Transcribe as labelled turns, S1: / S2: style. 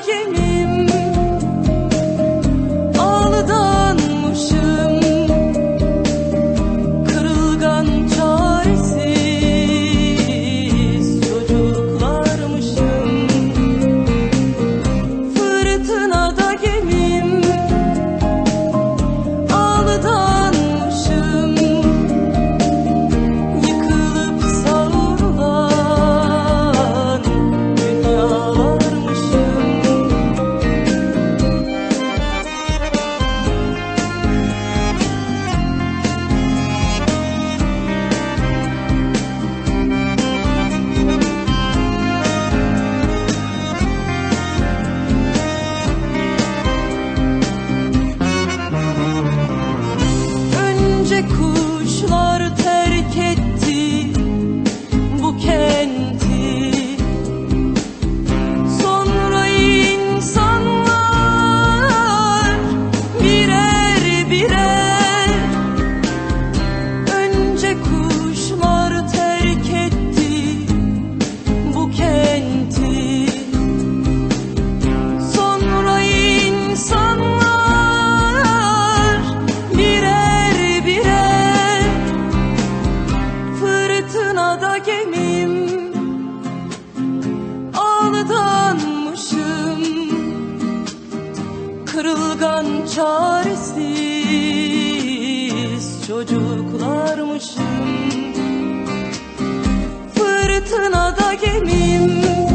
S1: Virginia. ince kuşlar Fırtınada gemim. Aldanmışım Kırılgan çaresiz çocuklarmışım. Fırtınada gemim